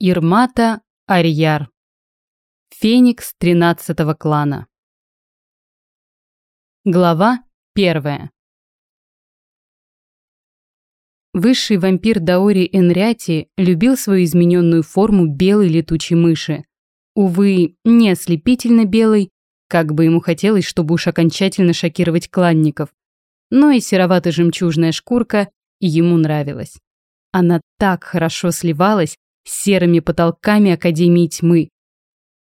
Ирмата Арьяр. Феникс тринадцатого клана. Глава первая. Высший вампир Даори Энряти любил свою измененную форму белой летучей мыши. Увы, не ослепительно белой, как бы ему хотелось, чтобы уж окончательно шокировать кланников. Но и серовато-жемчужная шкурка ему нравилась. Она так хорошо сливалась серыми потолками Академии тьмы.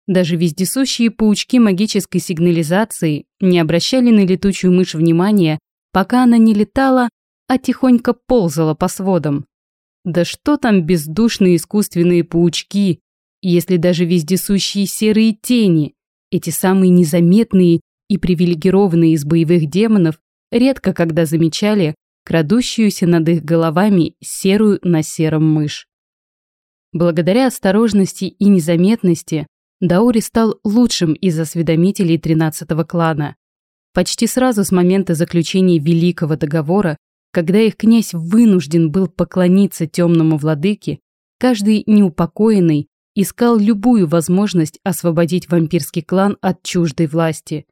Даже вездесущие паучки магической сигнализации не обращали на летучую мышь внимания, пока она не летала, а тихонько ползала по сводам. Да что там бездушные искусственные паучки, если даже вездесущие серые тени, эти самые незаметные и привилегированные из боевых демонов, редко когда замечали крадущуюся над их головами серую на сером мышь. Благодаря осторожности и незаметности Даури стал лучшим из осведомителей 13-го клана. Почти сразу с момента заключения Великого договора, когда их князь вынужден был поклониться темному владыке, каждый неупокоенный искал любую возможность освободить вампирский клан от чуждой власти.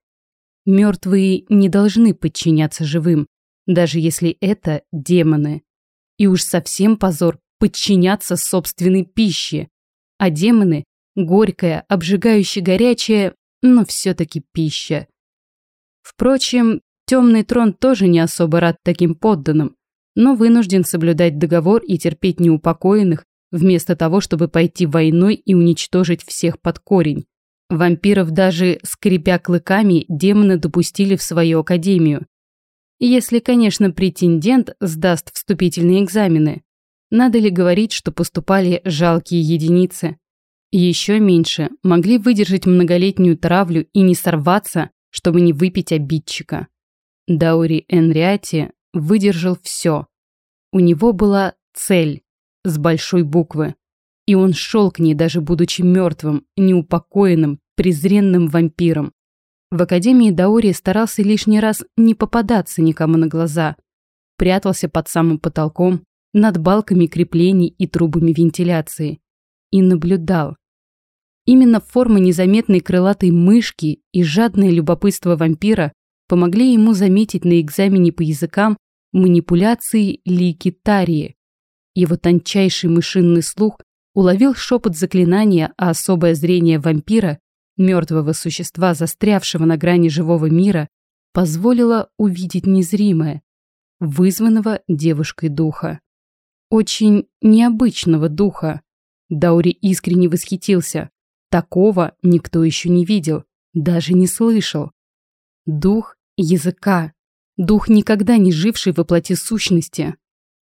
Мертвые не должны подчиняться живым, даже если это демоны. И уж совсем позор подчиняться собственной пище. А демоны – горькая, обжигающе горячая, но все-таки пища. Впрочем, темный трон тоже не особо рад таким подданным, но вынужден соблюдать договор и терпеть неупокоенных, вместо того, чтобы пойти войной и уничтожить всех под корень. Вампиров даже, скрипя клыками, демоны допустили в свою академию. Если, конечно, претендент сдаст вступительные экзамены. Надо ли говорить, что поступали жалкие единицы? Еще меньше могли выдержать многолетнюю травлю и не сорваться, чтобы не выпить обидчика. Даури Энриати выдержал все. У него была цель с большой буквы. И он шел к ней, даже будучи мертвым, неупокоенным, презренным вампиром. В Академии Даури старался лишний раз не попадаться никому на глаза. Прятался под самым потолком, над балками креплений и трубами вентиляции и наблюдал. Именно форма незаметной крылатой мышки и жадное любопытство вампира помогли ему заметить на экзамене по языкам манипуляции ликитарии. Его тончайший мышинный слух уловил шепот заклинания, а особое зрение вампира, мертвого существа, застрявшего на грани живого мира, позволило увидеть незримое, вызванного девушкой духа очень необычного духа. Даури искренне восхитился. Такого никто еще не видел, даже не слышал. Дух языка. Дух, никогда не живший во сущности.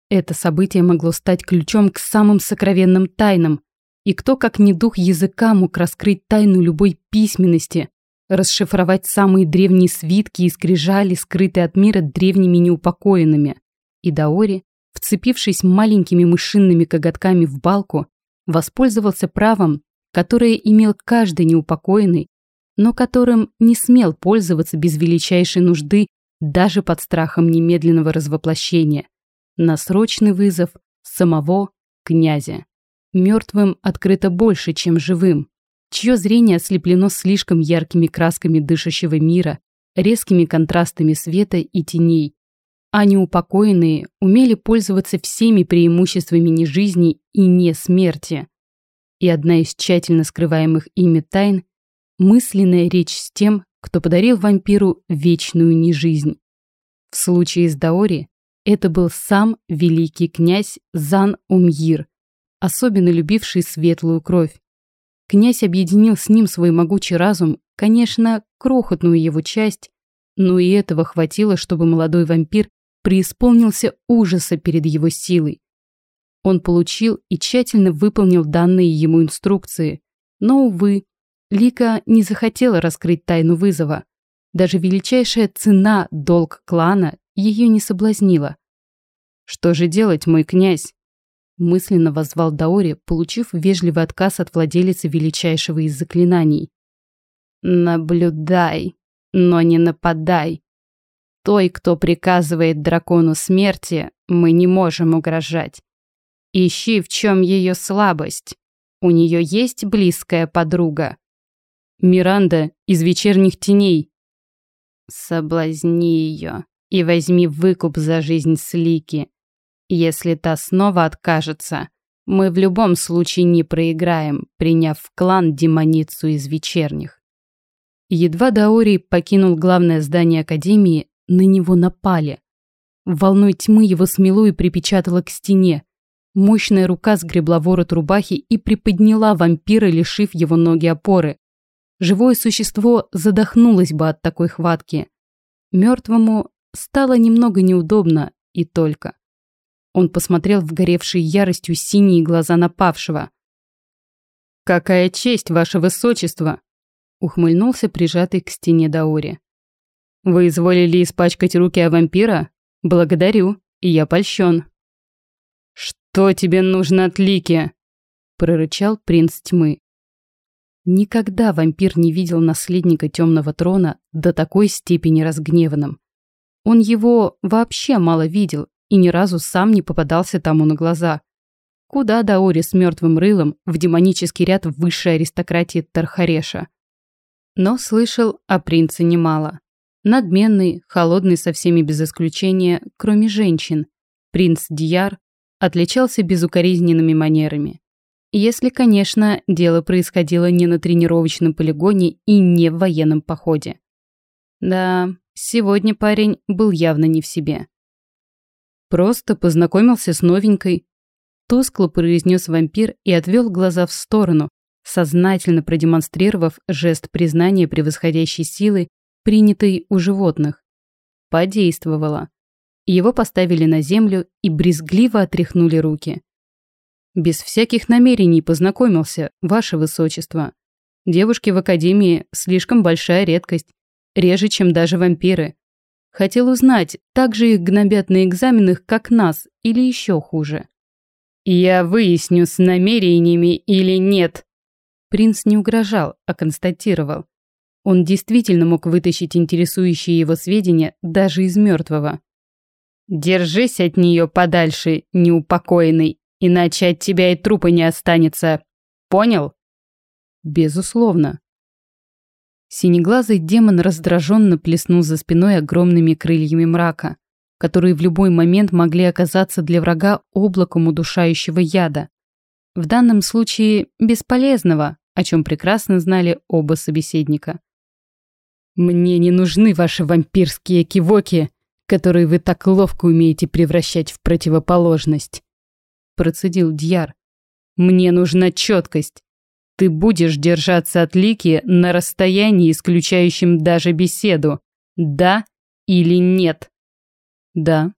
Это событие могло стать ключом к самым сокровенным тайнам. И кто, как не дух языка, мог раскрыть тайну любой письменности, расшифровать самые древние свитки и скрижали, скрытые от мира древними неупокоенными. И Даори вцепившись маленькими мышинными коготками в балку, воспользовался правом, которое имел каждый неупокоенный, но которым не смел пользоваться без величайшей нужды даже под страхом немедленного развоплощения, на срочный вызов самого князя. Мертвым открыто больше, чем живым, чье зрение ослеплено слишком яркими красками дышащего мира, резкими контрастами света и теней, а неупокоенные умели пользоваться всеми преимуществами не жизни и не смерти. И одна из тщательно скрываемых ими тайн – мысленная речь с тем, кто подарил вампиру вечную нежизнь. В случае с Даори это был сам великий князь Зан Умьир, особенно любивший светлую кровь. Князь объединил с ним свой могучий разум, конечно, крохотную его часть, но и этого хватило, чтобы молодой вампир преисполнился ужаса перед его силой. Он получил и тщательно выполнил данные ему инструкции, но, увы, Лика не захотела раскрыть тайну вызова. Даже величайшая цена, долг клана, ее не соблазнила. «Что же делать, мой князь?» мысленно возвал Даори, получив вежливый отказ от владелицы величайшего из заклинаний. «Наблюдай, но не нападай», той, кто приказывает дракону смерти, мы не можем угрожать. Ищи, в чем ее слабость. У нее есть близкая подруга. Миранда из вечерних теней. Соблазни ее и возьми выкуп за жизнь Слики. Если та снова откажется, мы в любом случае не проиграем, приняв в клан демоницу из вечерних. Едва Даори покинул главное здание Академии, на него напали. Волной тьмы его смело и припечатало к стене. Мощная рука сгребла ворот рубахи и приподняла вампира, лишив его ноги опоры. Живое существо задохнулось бы от такой хватки. Мертвому стало немного неудобно и только. Он посмотрел в горевшие яростью синие глаза напавшего. «Какая честь, ваше высочество!» ухмыльнулся прижатый к стене Даори. «Вы изволили испачкать руки о вампира? Благодарю, и я польщен». «Что тебе нужно от Лики?» прорычал принц тьмы. Никогда вампир не видел наследника темного трона до такой степени разгневанным. Он его вообще мало видел и ни разу сам не попадался тому на глаза. Куда Даори с мертвым рылом в демонический ряд высшей аристократии Тархареша? Но слышал о принце немало. Надменный, холодный со всеми без исключения, кроме женщин, принц Дияр отличался безукоризненными манерами. Если, конечно, дело происходило не на тренировочном полигоне и не в военном походе. Да, сегодня парень был явно не в себе. Просто познакомился с новенькой. Тускло произнес вампир и отвел глаза в сторону, сознательно продемонстрировав жест признания превосходящей силы, принятой у животных. Подействовало. Его поставили на землю и брезгливо отряхнули руки. Без всяких намерений познакомился, ваше высочество. Девушки в академии слишком большая редкость, реже, чем даже вампиры. Хотел узнать, так же их гнобят на экзаменах, как нас, или еще хуже. «Я выясню, с намерениями или нет». Принц не угрожал, а констатировал. Он действительно мог вытащить интересующие его сведения даже из мертвого. «Держись от нее подальше, неупокоенный, иначе от тебя и трупа не останется. Понял?» «Безусловно», Синеглазый демон раздраженно плеснул за спиной огромными крыльями мрака, которые в любой момент могли оказаться для врага облаком удушающего яда. В данном случае бесполезного, о чем прекрасно знали оба собеседника. «Мне не нужны ваши вампирские кивоки, которые вы так ловко умеете превращать в противоположность», процедил Дьяр. «Мне нужна четкость. Ты будешь держаться от Лики на расстоянии, исключающем даже беседу. Да или нет? Да.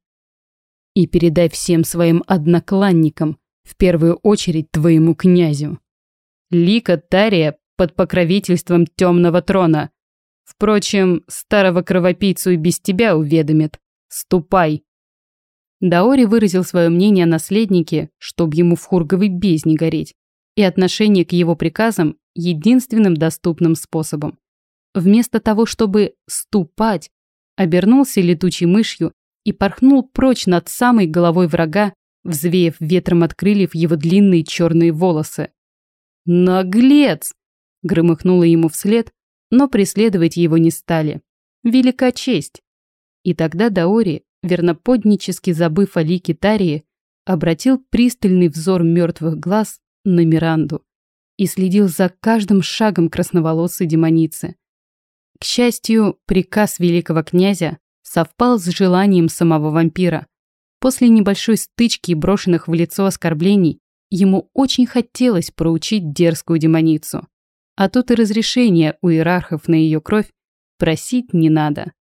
И передай всем своим однокланникам, в первую очередь твоему князю. Лика Тария под покровительством темного трона. Впрочем, старого кровопийцу и без тебя уведомит. Ступай. Даори выразил свое мнение о наследнике, чтоб ему в хурговой бездне гореть и отношение к его приказам единственным доступным способом. Вместо того, чтобы ступать, обернулся летучей мышью и порхнул прочь над самой головой врага, взвеяв ветром от крыльев его длинные черные волосы. «Наглец!» — громыхнуло ему вслед, но преследовать его не стали. Велика честь. И тогда Даори, верноподнически забыв о лике Тарии, обратил пристальный взор мертвых глаз на Миранду и следил за каждым шагом красноволосой демоницы. К счастью, приказ великого князя совпал с желанием самого вампира. После небольшой стычки и брошенных в лицо оскорблений ему очень хотелось проучить дерзкую демоницу. А тут и разрешение у иерархов на ее кровь просить не надо.